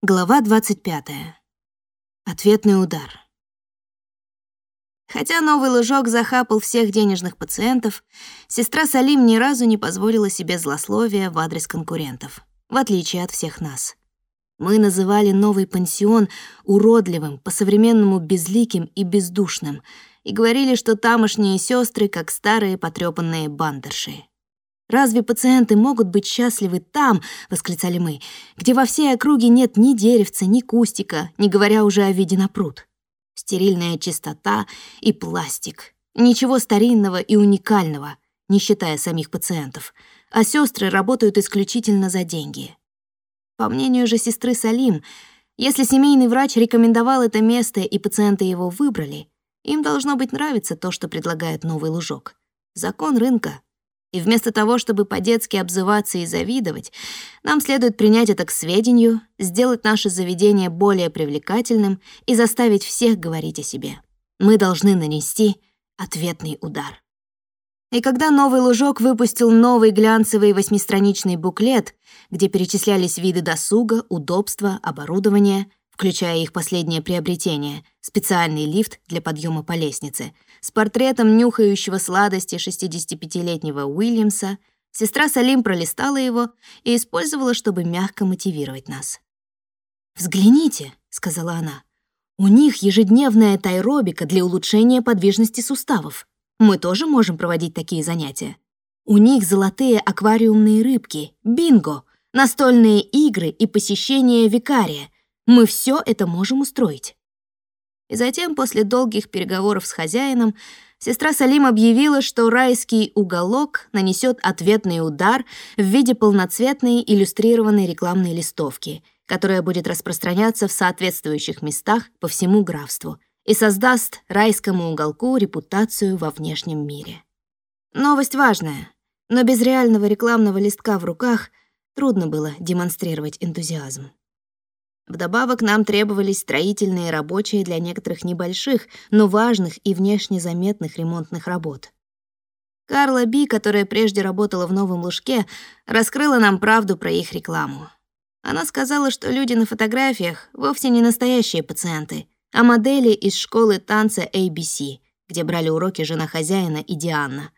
Глава 25. Ответный удар. Хотя новый лужок захапал всех денежных пациентов, сестра Салим ни разу не позволила себе злословия в адрес конкурентов, в отличие от всех нас. Мы называли новый пансион уродливым, по-современному безликим и бездушным, и говорили, что тамошние сестры как старые потрепанные бандерши. «Разве пациенты могут быть счастливы там, — восклицали мы, — где во всей округе нет ни деревца, ни кустика, не говоря уже о виде на пруд? Стерильная чистота и пластик. Ничего старинного и уникального, не считая самих пациентов. А сестры работают исключительно за деньги. По мнению же сестры Салим, если семейный врач рекомендовал это место и пациенты его выбрали, им должно быть нравиться то, что предлагает новый лужок. Закон рынка — и вместо того, чтобы по-детски обзываться и завидовать, нам следует принять это к сведению, сделать наше заведение более привлекательным и заставить всех говорить о себе. Мы должны нанести ответный удар. И когда «Новый лужок» выпустил новый глянцевый восьмистраничный буклет, где перечислялись виды досуга, удобства, оборудования, включая их последнее приобретение — специальный лифт для подъема по лестнице — с портретом нюхающего сладости 65-летнего Уильямса, сестра Салим пролистала его и использовала, чтобы мягко мотивировать нас. «Взгляните», — сказала она, — «у них ежедневная тайробика для улучшения подвижности суставов. Мы тоже можем проводить такие занятия. У них золотые аквариумные рыбки, бинго, настольные игры и посещение викария. Мы все это можем устроить». И затем, после долгих переговоров с хозяином, сестра Салим объявила, что райский уголок нанесет ответный удар в виде полноцветной иллюстрированной рекламной листовки, которая будет распространяться в соответствующих местах по всему графству и создаст райскому уголку репутацию во внешнем мире. Новость важная, но без реального рекламного листка в руках трудно было демонстрировать энтузиазм. Вдобавок нам требовались строительные рабочие для некоторых небольших, но важных и внешне заметных ремонтных работ. Карла Би, которая прежде работала в Новом Лужке, раскрыла нам правду про их рекламу. Она сказала, что люди на фотографиях вовсе не настоящие пациенты, а модели из школы танца ABC, где брали уроки жена хозяина и Диана.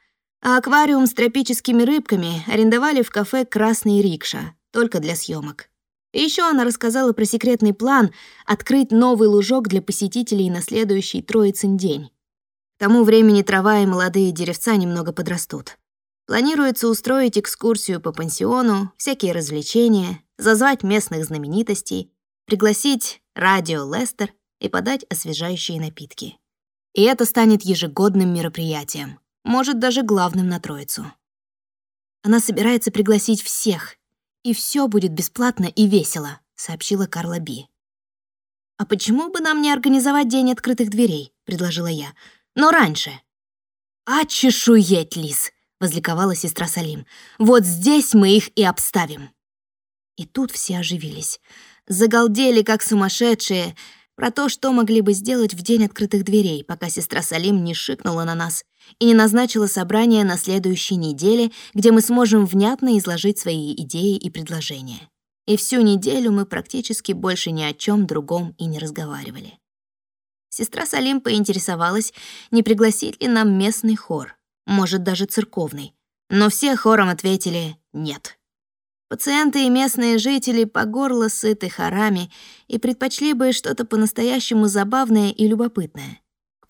А аквариум с тропическими рыбками арендовали в кафе «Красный рикша», только для съемок. И еще она рассказала про секретный план открыть новый лужок для посетителей на следующий Троицын день. К тому времени трава и молодые деревца немного подрастут. Планируется устроить экскурсию по пансиону, всякие развлечения, зазвать местных знаменитостей, пригласить радио Лестер и подать освежающие напитки. И это станет ежегодным мероприятием, может, даже главным на Троицу. Она собирается пригласить всех, и все будет бесплатно и весело», — сообщила Карла Би. «А почему бы нам не организовать день открытых дверей?» — предложила я. «Но раньше». «А чешуеть, Лис!» — возликовала сестра Салим. «Вот здесь мы их и обставим». И тут все оживились. Загалдели, как сумасшедшие, про то, что могли бы сделать в день открытых дверей, пока сестра Салим не шикнула на нас и не назначила собрание на следующей неделе, где мы сможем внятно изложить свои идеи и предложения. И всю неделю мы практически больше ни о чем другом и не разговаривали. Сестра Салим поинтересовалась, не пригласить ли нам местный хор, может, даже церковный. Но все хором ответили «нет». Пациенты и местные жители по горло сыты хорами и предпочли бы что-то по-настоящему забавное и любопытное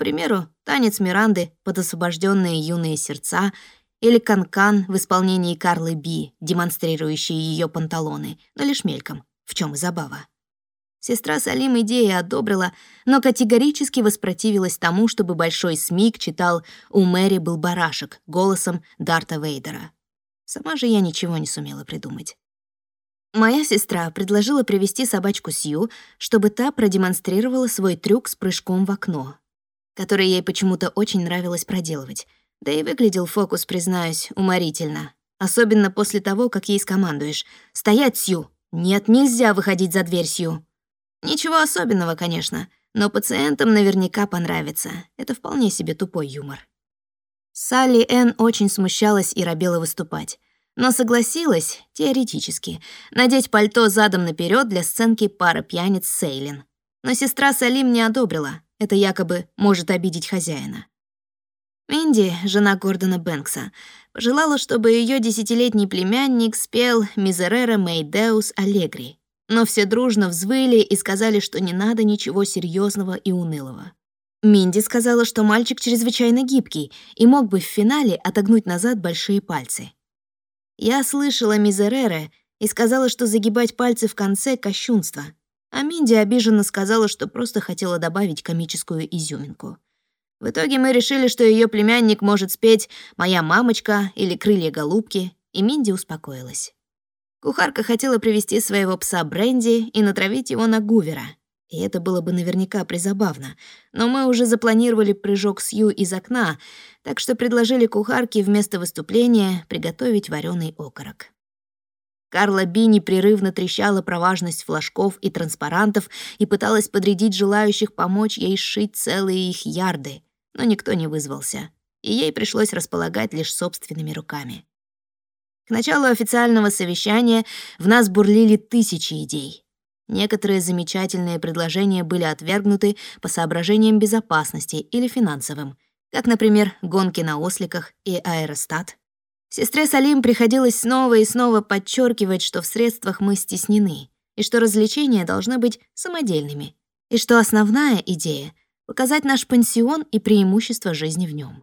примеру, танец Миранды под освобожденные юные сердца или канкан в исполнении Карлы Би, демонстрирующие ее панталоны, но лишь мельком, в чем и забава. Сестра Салим идеи одобрила, но категорически воспротивилась тому, чтобы Большой Смик читал «У Мэри был барашек» голосом Дарта Вейдера. Сама же я ничего не сумела придумать. Моя сестра предложила привести собачку Сью, чтобы та продемонстрировала свой трюк с прыжком в окно, который ей почему-то очень нравилось проделывать. Да и выглядел фокус, признаюсь, уморительно. Особенно после того, как ей скомандуешь. «Стоять, Сью! Нет, нельзя выходить за дверь, Сью!» Ничего особенного, конечно, но пациентам наверняка понравится. Это вполне себе тупой юмор. Салли Энн очень смущалась и робела выступать. но согласилась, теоретически, надеть пальто задом наперед для сценки пара пьяниц Сейлин. Но сестра Салим не одобрила, это якобы может обидеть хозяина. Минди, жена Гордона Бэнкса, пожелала, чтобы ее десятилетний племянник спел «Мизерера Мейдеус Аллегри», но все дружно взвыли и сказали, что не надо ничего серьезного и унылого. Минди сказала, что мальчик чрезвычайно гибкий и мог бы в финале отогнуть назад большие пальцы. Я слышала Мизерере и сказала, что загибать пальцы в конце — кощунство, а Минди обиженно сказала, что просто хотела добавить комическую изюминку. В итоге мы решили, что ее племянник может спеть «Моя мамочка» или «Крылья голубки», и Минди успокоилась. Кухарка хотела привести своего пса Бренди и натравить его на Гувера. И это было бы наверняка призабавно. Но мы уже запланировали прыжок Сью из окна, так что предложили кухарке вместо выступления приготовить вареный окорок. Карла Би непрерывно трещала про важность флажков и транспарантов и пыталась подрядить желающих помочь ей сшить целые их ярды, но никто не вызвался, и ей пришлось располагать лишь собственными руками. К началу официального совещания в нас бурлили тысячи идей. Некоторые замечательные предложения были отвергнуты по соображениям безопасности или финансовым, как, например, гонки на осликах и аэростат. Сестре Салим приходилось снова и снова подчеркивать, что в средствах мы стеснены, и что развлечения должны быть самодельными, и что основная идея — показать наш пансион и преимущества жизни в нем.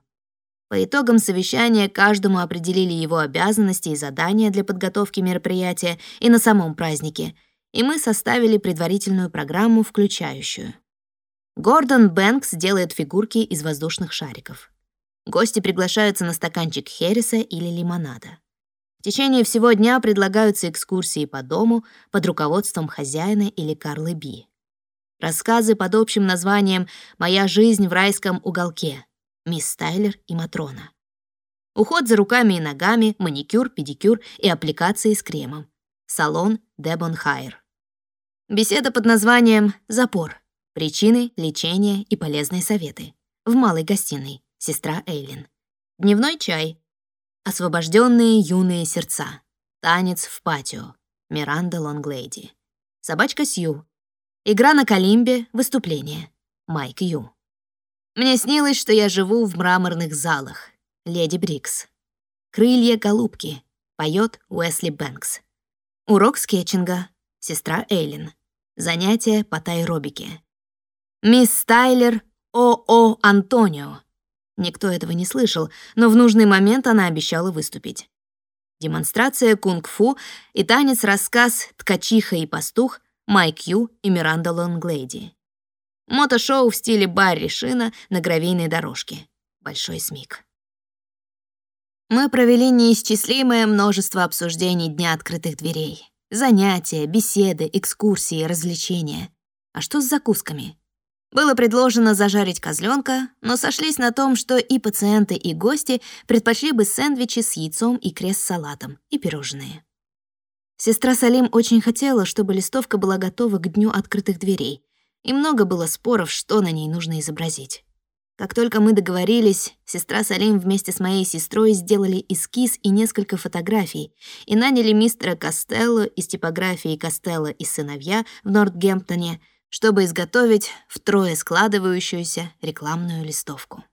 По итогам совещания каждому определили его обязанности и задания для подготовки мероприятия и на самом празднике, и мы составили предварительную программу, включающую. Гордон Бэнкс делает фигурки из воздушных шариков. Гости приглашаются на стаканчик хереса или лимонада. В течение всего дня предлагаются экскурсии по дому под руководством хозяина или Карлы Би. Рассказы под общим названием «Моя жизнь в райском уголке», мисс Тайлер и Матрона. Уход за руками и ногами, маникюр, педикюр и аппликации с кремом. Салон Дебон Хайр. Беседа под названием «Запор. Причины, лечение и полезные советы». В малой гостиной. Сестра Эйлин. Дневной чай. Освобожденные юные сердца. Танец в патио. Миранда Лонглейди. Собачка Сью. Игра на калимбе. Выступление. Майк Ю. Мне снилось, что я живу в мраморных залах. Леди Брикс. «Крылья голубки» поет Уэсли Бэнкс. Урок скетчинга. Сестра Эйлин. Занятия по тайробике. Мисс Тайлер О.О. Антонио. Никто этого не слышал, но в нужный момент она обещала выступить. Демонстрация кунг-фу и танец-рассказ «Ткачиха и пастух» Майк Ю и Миранда Лонглейди. Мотошоу в стиле Барри Шина на гравийной дорожке. Большой смик. Мы провели неисчислимое множество обсуждений Дня открытых дверей. Занятия, беседы, экскурсии, развлечения. А что с закусками? Было предложено зажарить козленка, но сошлись на том, что и пациенты, и гости предпочли бы сэндвичи с яйцом и крест-салатом, и пирожные. Сестра Салим очень хотела, чтобы листовка была готова к Дню открытых дверей, и много было споров, что на ней нужно изобразить. Как только мы договорились, сестра Салим вместе с моей сестрой сделали эскиз и несколько фотографий и наняли мистера Костелло из типографии Костелло и сыновья в Нортгемптоне, чтобы изготовить втрое складывающуюся рекламную листовку.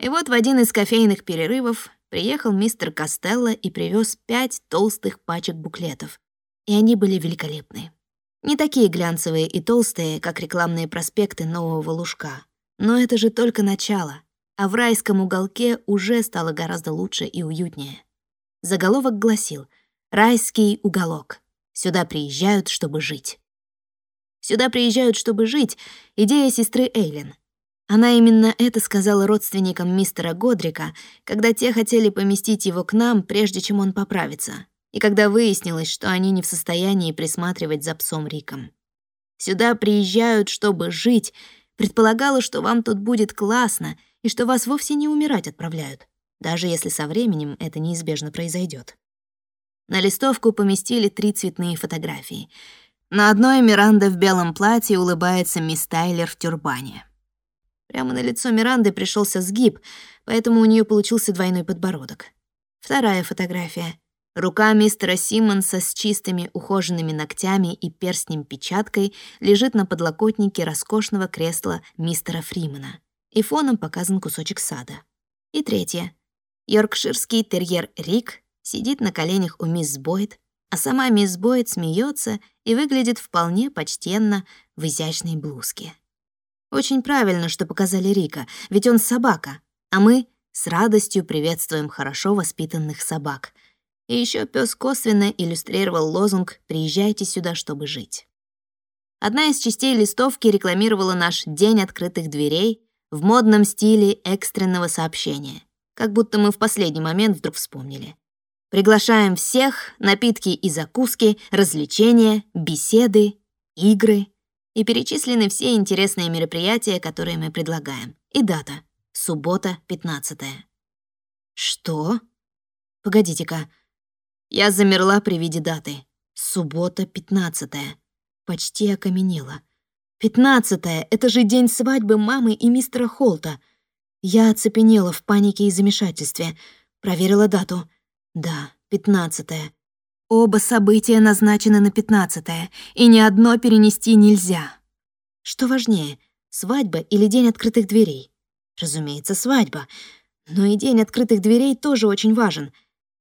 И вот в один из кофейных перерывов приехал мистер Костелло и привез пять толстых пачек буклетов, и они были великолепны. Не такие глянцевые и толстые, как рекламные проспекты нового лужка. Но это же только начало, а в райском уголке уже стало гораздо лучше и уютнее. Заголовок гласил «Райский уголок. Сюда приезжают, чтобы жить». «Сюда приезжают, чтобы жить» — идея сестры Эйлин. Она именно это сказала родственникам мистера Годрика, когда те хотели поместить его к нам, прежде чем он поправится и когда выяснилось, что они не в состоянии присматривать за псом Риком. Сюда приезжают, чтобы жить, предполагала, что вам тут будет классно и что вас вовсе не умирать отправляют, даже если со временем это неизбежно произойдет. На листовку поместили три цветные фотографии. На одной Миранда в белом платье улыбается мисс Тайлер в тюрбане. Прямо на лицо Миранды пришелся сгиб, поэтому у нее получился двойной подбородок. Вторая фотография. Рука мистера Симмонса с чистыми ухоженными ногтями и перстнем-печаткой лежит на подлокотнике роскошного кресла мистера Фримана. И фоном показан кусочек сада. И третье. Йоркширский терьер Рик сидит на коленях у мисс Бойд, а сама мисс Бойд смеется и выглядит вполне почтенно в изящной блузке. Очень правильно, что показали Рика, ведь он собака, а мы с радостью приветствуем хорошо воспитанных собак — и еще пес косвенно иллюстрировал лозунг «Приезжайте сюда, чтобы жить». Одна из частей листовки рекламировала наш День открытых дверей в модном стиле экстренного сообщения, как будто мы в последний момент вдруг вспомнили. Приглашаем всех, напитки и закуски, развлечения, беседы, игры. И перечислены все интересные мероприятия, которые мы предлагаем. И дата — суббота, 15 -е. Что? Погодите-ка, я замерла при виде даты. Суббота, пятнадцатая. Почти окаменела. Пятнадцатая — это же день свадьбы мамы и мистера Холта. Я оцепенела в панике и замешательстве. Проверила дату. Да, пятнадцатая. Оба события назначены на пятнадцатое, и ни одно перенести нельзя. Что важнее, свадьба или день открытых дверей? Разумеется, свадьба. Но и день открытых дверей тоже очень важен.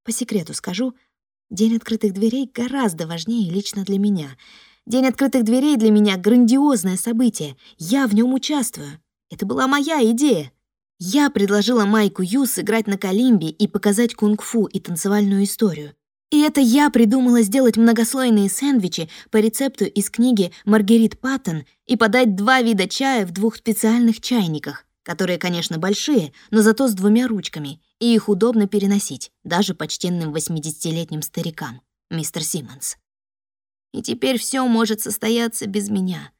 По секрету скажу — День открытых дверей гораздо важнее лично для меня. День открытых дверей для меня — грандиозное событие. Я в нем участвую. Это была моя идея. Я предложила Майку Ю сыграть на калимбе и показать кунг-фу и танцевальную историю. И это я придумала сделать многослойные сэндвичи по рецепту из книги Маргарит Паттон и подать два вида чая в двух специальных чайниках, которые, конечно, большие, но зато с двумя ручками, и их удобно переносить, даже почтенным 80-летним старикам, мистер Симмонс. И теперь все может состояться без меня.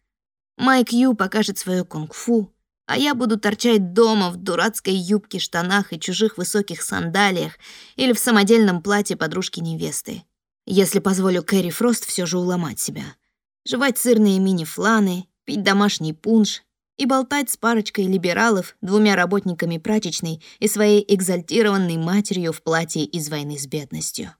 Майк Ю покажет свое кунг-фу, а я буду торчать дома в дурацкой юбке, штанах и чужих высоких сандалиях или в самодельном платье подружки-невесты. Если позволю Кэрри Фрост все же уломать себя. Жевать сырные мини-фланы, пить домашний пунш и болтать с парочкой либералов, двумя работниками прачечной и своей экзальтированной матерью в платье из войны с бедностью.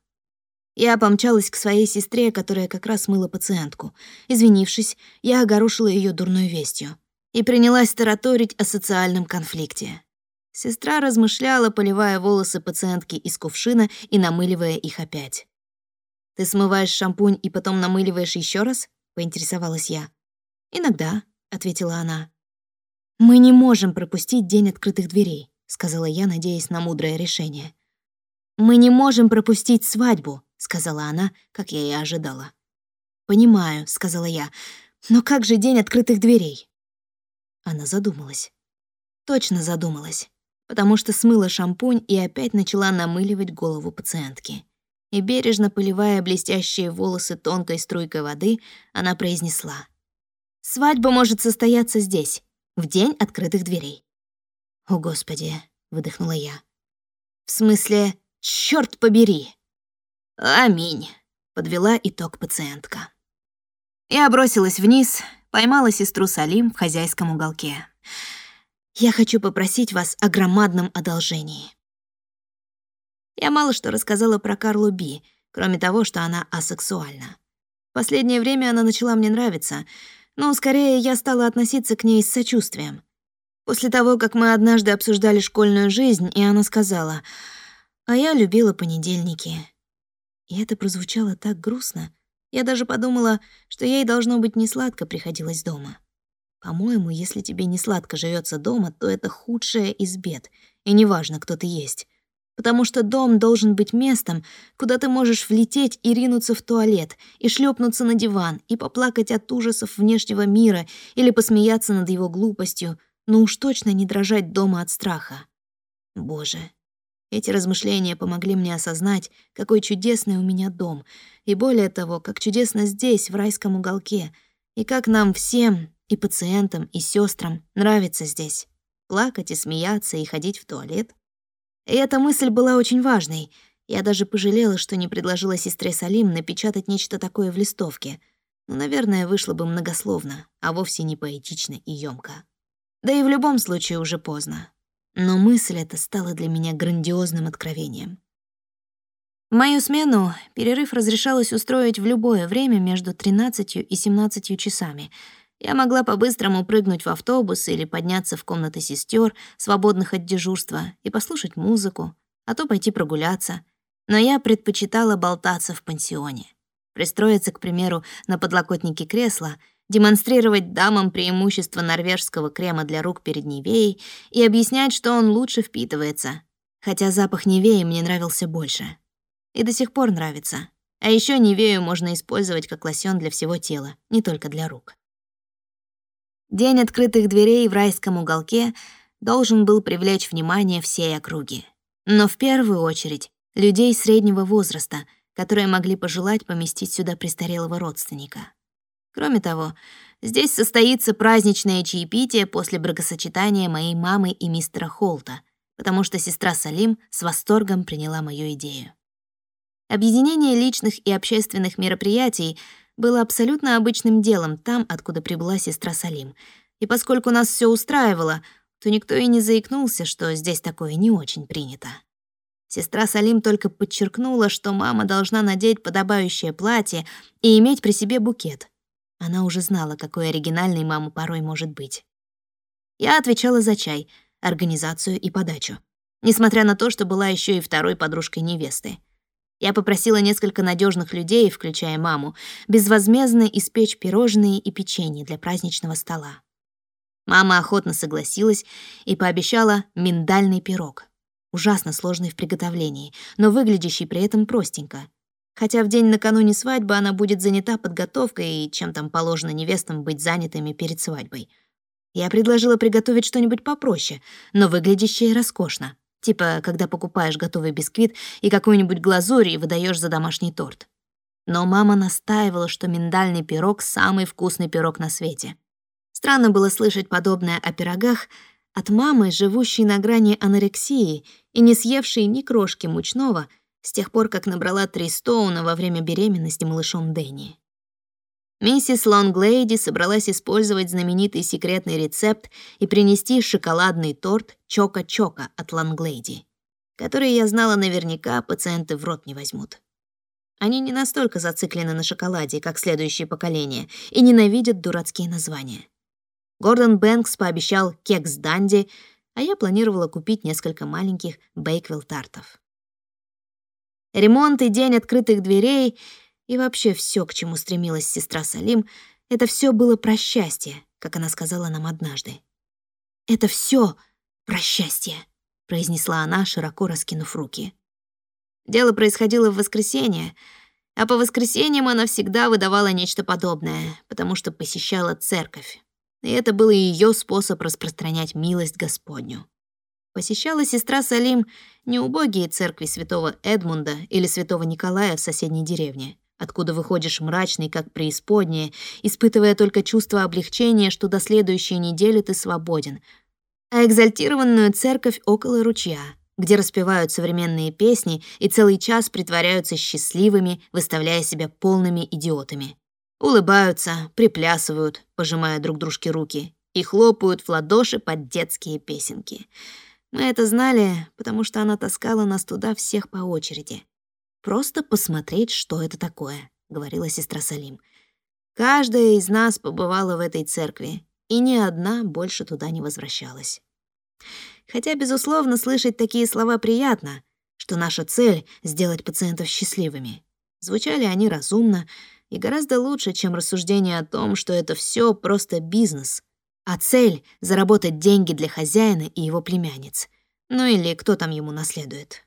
Я помчалась к своей сестре, которая как раз мыла пациентку. Извинившись, я огорошила ее дурной вестью и принялась тараторить о социальном конфликте. Сестра размышляла, поливая волосы пациентки из кувшина и намыливая их опять. «Ты смываешь шампунь и потом намыливаешь еще раз?» — поинтересовалась я. «Иногда», — ответила она. «Мы не можем пропустить день открытых дверей», — сказала я, надеясь на мудрое решение. «Мы не можем пропустить свадьбу», — сказала она, как я и ожидала. «Понимаю», — сказала я, — «но как же день открытых дверей?» Она задумалась. Точно задумалась, потому что смыла шампунь и опять начала намыливать голову пациентки. И бережно поливая блестящие волосы тонкой струйкой воды, она произнесла. «Свадьба может состояться здесь, в день открытых дверей. «О, Господи!» — выдохнула я. «В смысле, черт побери!» «Аминь!» — подвела итог пациентка. Я бросилась вниз, поймала сестру Салим в хозяйском уголке. «Я хочу попросить вас о громадном одолжении». Я мало что рассказала про Карлу Би, кроме того, что она асексуальна. В последнее время она начала мне нравиться — но скорее я стала относиться к ней с сочувствием. После того, как мы однажды обсуждали школьную жизнь, и она сказала, «А я любила понедельники». И это прозвучало так грустно. Я даже подумала, что ей должно быть несладко приходилось дома. По-моему, если тебе не сладко живется дома, то это худшее из бед, и неважно, кто ты есть потому что дом должен быть местом, куда ты можешь влететь и ринуться в туалет, и шлепнуться на диван, и поплакать от ужасов внешнего мира или посмеяться над его глупостью, но уж точно не дрожать дома от страха. Боже, эти размышления помогли мне осознать, какой чудесный у меня дом, и более того, как чудесно здесь, в райском уголке, и как нам всем, и пациентам, и сестрам, нравится здесь. Плакать и смеяться, и ходить в туалет. И эта мысль была очень важной. Я даже пожалела, что не предложила сестре Салим напечатать нечто такое в листовке. Ну, наверное, вышло бы многословно, а вовсе не поэтично и ёмко. Да и в любом случае уже поздно. Но мысль эта стала для меня грандиозным откровением. Мою смену перерыв разрешалось устроить в любое время между 13 и 17 часами. Я могла по-быстрому прыгнуть в автобус или подняться в комнаты сестер, свободных от дежурства, и послушать музыку, а то пойти прогуляться. Но я предпочитала болтаться в пансионе. Пристроиться, к примеру, на подлокотнике кресла, демонстрировать дамам преимущество норвежского крема для рук перед Нивеей и объяснять, что он лучше впитывается. Хотя запах Нивеи мне нравился больше. И до сих пор нравится. А еще Нивею можно использовать как лосьон для всего тела, не только для рук. День открытых дверей в райском уголке должен был привлечь внимание всей округи. Но в первую очередь людей среднего возраста, которые могли пожелать поместить сюда престарелого родственника. Кроме того, здесь состоится праздничное чаепитие после бракосочетания моей мамы и мистера Холта, потому что сестра Салим с восторгом приняла мою идею. Объединение личных и общественных мероприятий было абсолютно обычным делом там, откуда прибыла сестра Салим. И поскольку нас все устраивало, то никто и не заикнулся, что здесь такое не очень принято. Сестра Салим только подчеркнула, что мама должна надеть подобающее платье и иметь при себе букет. Она уже знала, какой оригинальной мама порой может быть. Я отвечала за чай, организацию и подачу, несмотря на то, что была еще и второй подружкой невесты. Я попросила несколько надежных людей, включая маму, безвозмездно испечь пирожные и печенье для праздничного стола. Мама охотно согласилась и пообещала миндальный пирог. Ужасно сложный в приготовлении, но выглядящий при этом простенько. Хотя в день накануне свадьбы она будет занята подготовкой и чем там положено невестам быть занятыми перед свадьбой. Я предложила приготовить что-нибудь попроще, но выглядящее роскошно. Типа, когда покупаешь готовый бисквит и какую-нибудь глазурь и выдаешь за домашний торт. Но мама настаивала, что миндальный пирог — самый вкусный пирог на свете. Странно было слышать подобное о пирогах от мамы, живущей на грани анорексии и не съевшей ни крошки мучного с тех пор, как набрала три стоуна во время беременности малышом Дэнни. Миссис Лонглейди собралась использовать знаменитый секретный рецепт и принести шоколадный торт Чока-Чока от Лонглейди, который, я знала наверняка, пациенты в рот не возьмут. Они не настолько зациклены на шоколаде, как следующее поколение, и ненавидят дурацкие названия. Гордон Бэнкс пообещал кекс Данди, а я планировала купить несколько маленьких бейквилл-тартов. Ремонт и день открытых дверей — и вообще все, к чему стремилась сестра Салим, это все было про счастье, как она сказала нам однажды. «Это все про счастье», — произнесла она, широко раскинув руки. Дело происходило в воскресенье, а по воскресеньям она всегда выдавала нечто подобное, потому что посещала церковь. И это был ее способ распространять милость Господню. Посещала сестра Салим не убогие церкви святого Эдмунда или святого Николая в соседней деревне, откуда выходишь мрачный, как преисподняя, испытывая только чувство облегчения, что до следующей недели ты свободен, а экзальтированную церковь около ручья, где распевают современные песни и целый час притворяются счастливыми, выставляя себя полными идиотами. Улыбаются, приплясывают, пожимая друг дружке руки, и хлопают в ладоши под детские песенки. Мы это знали, потому что она таскала нас туда всех по очереди. Просто посмотреть, что это такое, говорила сестра Салим. Каждая из нас побывала в этой церкви, и ни одна больше туда не возвращалась. Хотя, безусловно, слышать такие слова приятно, что наша цель — сделать пациентов счастливыми. Звучали они разумно и гораздо лучше, чем рассуждение о том, что это все просто бизнес, а цель — заработать деньги для хозяина и его племянниц. Ну или кто там ему наследует.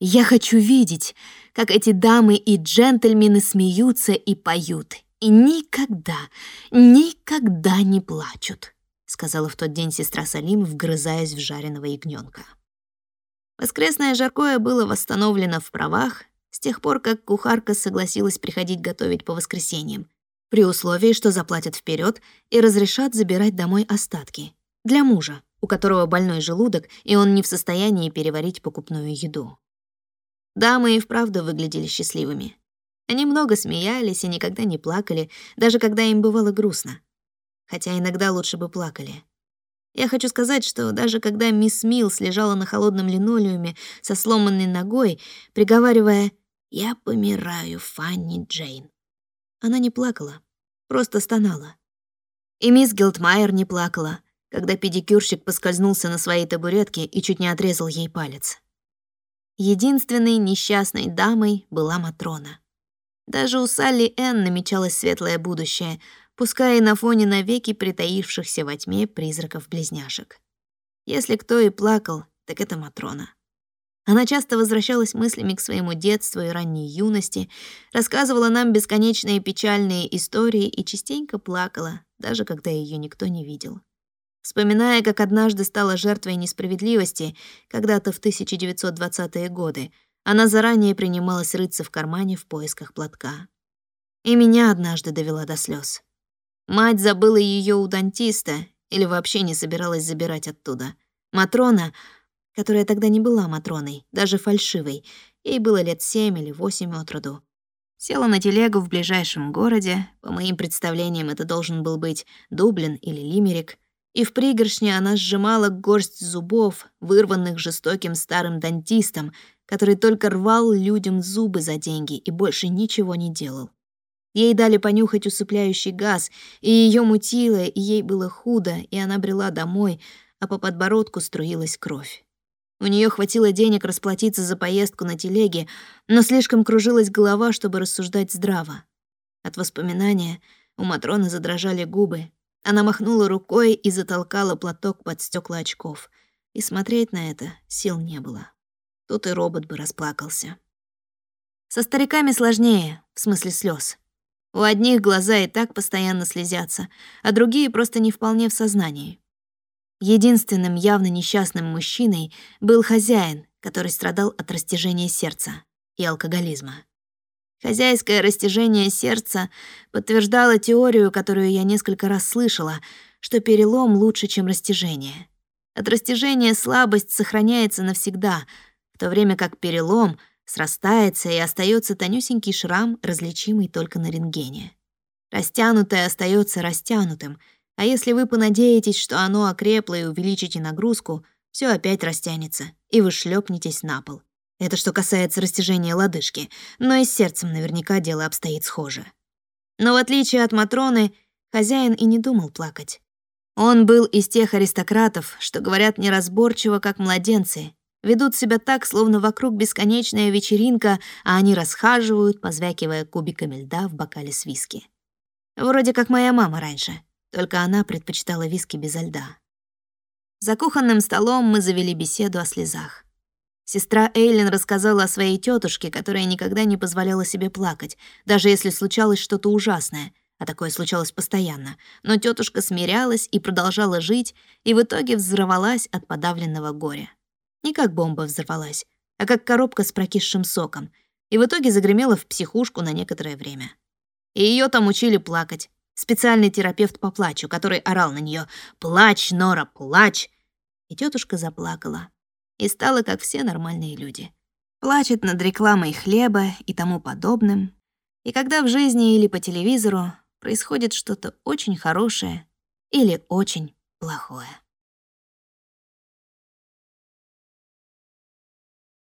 Я хочу видеть, как эти дамы и джентльмены смеются и поют, и никогда, никогда не плачут, сказала в тот день сестра Салим, вгрызаясь в жареного ягненка. Воскресное жаркое было восстановлено в правах с тех пор, как кухарка согласилась приходить готовить по воскресеньям, при условии, что заплатят вперед и разрешат забирать домой остатки. Для мужа, у которого больной желудок, и он не в состоянии переварить покупную еду. Дамы и вправду выглядели счастливыми. Они много смеялись и никогда не плакали, даже когда им бывало грустно. Хотя иногда лучше бы плакали. Я хочу сказать, что даже когда мисс Милс лежала на холодном линолеуме со сломанной ногой, приговаривая «Я помираю, Фанни Джейн», она не плакала, просто стонала. И мисс Гилдмайер не плакала, когда педикюрщик поскользнулся на своей табуретке и чуть не отрезал ей палец. Единственной несчастной дамой была Матрона. Даже у Салли Энн намечалось светлое будущее, пускай и на фоне навеки притаившихся во тьме призраков-близняшек. Если кто и плакал, так это Матрона. Она часто возвращалась мыслями к своему детству и ранней юности, рассказывала нам бесконечные печальные истории и частенько плакала, даже когда ее никто не видел. Вспоминая, как однажды стала жертвой несправедливости, когда-то в 1920-е годы, она заранее принималась рыться в кармане в поисках платка. И меня однажды довела до слез. Мать забыла ее у дантиста или вообще не собиралась забирать оттуда. Матрона, которая тогда не была Матроной, даже фальшивой, ей было лет семь или восемь от роду, села на телегу в ближайшем городе, по моим представлениям это должен был быть Дублин или Лимерик, и в пригоршне она сжимала горсть зубов, вырванных жестоким старым дантистом, который только рвал людям зубы за деньги и больше ничего не делал. Ей дали понюхать усыпляющий газ, и ее мутило, и ей было худо, и она брела домой, а по подбородку струилась кровь. У нее хватило денег расплатиться за поездку на телеге, но слишком кружилась голова, чтобы рассуждать здраво. От воспоминания у Матроны задрожали губы, она махнула рукой и затолкала платок под стекла очков. И смотреть на это сил не было. Тут и робот бы расплакался. Со стариками сложнее, в смысле слез. У одних глаза и так постоянно слезятся, а другие просто не вполне в сознании. Единственным явно несчастным мужчиной был хозяин, который страдал от растяжения сердца и алкоголизма. Хозяйское растяжение сердца подтверждало теорию, которую я несколько раз слышала, что перелом лучше, чем растяжение. От растяжения слабость сохраняется навсегда, в то время как перелом срастается и остается тонюсенький шрам, различимый только на рентгене. Растянутое остается растянутым, а если вы понадеетесь, что оно окрепло и увеличите нагрузку, все опять растянется, и вы шлепнетесь на пол. Это что касается растяжения лодыжки, но и с сердцем наверняка дело обстоит схоже. Но в отличие от Матроны, хозяин и не думал плакать. Он был из тех аристократов, что говорят неразборчиво, как младенцы, ведут себя так, словно вокруг бесконечная вечеринка, а они расхаживают, позвякивая кубиками льда в бокале с виски. Вроде как моя мама раньше, только она предпочитала виски без льда. За кухонным столом мы завели беседу о слезах. Сестра Эйлин рассказала о своей тетушке, которая никогда не позволяла себе плакать, даже если случалось что-то ужасное, а такое случалось постоянно. Но тетушка смирялась и продолжала жить, и в итоге взорвалась от подавленного горя. Не как бомба взорвалась, а как коробка с прокисшим соком, и в итоге загремела в психушку на некоторое время. И ее там учили плакать. Специальный терапевт по плачу, который орал на нее «Плачь, Нора, плачь!» И тетушка заплакала и стала как все нормальные люди. Плачет над рекламой хлеба и тому подобным. И когда в жизни или по телевизору происходит что-то очень хорошее или очень плохое.